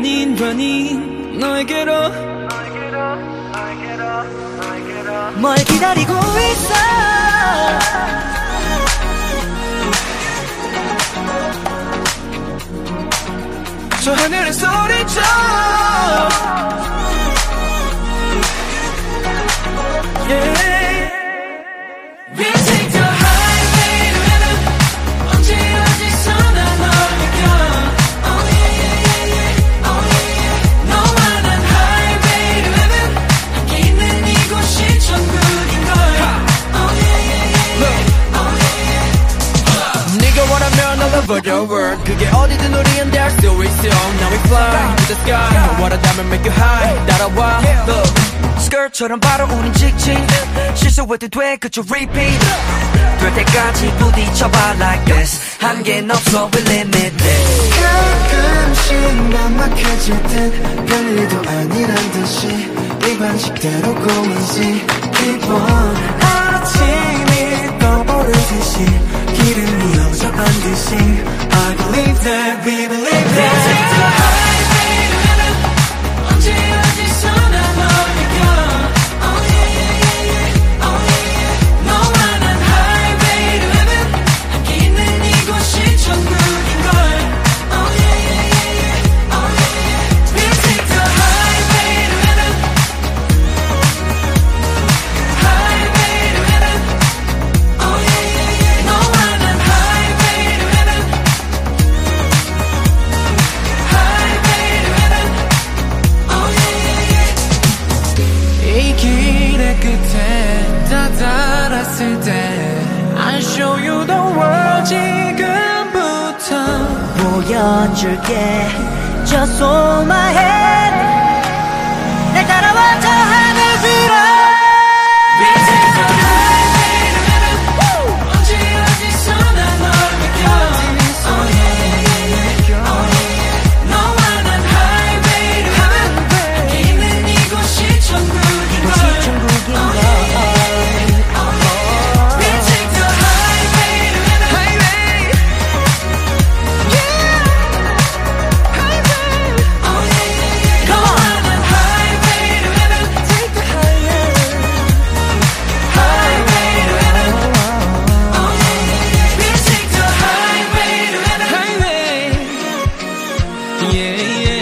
연인 반인 너에게로 뭘 기다리고 있어? 저 하늘의 소리쳐 over the world 그게 어디든 우리는 될수 있어. Now we fly to the sky. 원한다면 make you high. 따라와. Look 스컬처럼 바로 우린 직진. 실수해도 돼. 그저 repeat. 될 때까지 부딪혀봐. Like this. 한계는 없어. We limitless 가끔씩 막막해질 땐 별일도 아니란 듯이. 이 방식대로 고민지. 기본 아침이 떠오르듯이. 기름이 어져 반드시 that we believe 다다랐을 때 I'll show you the world 지금부터 보여줄게 Just hold my hand yeah, yeah.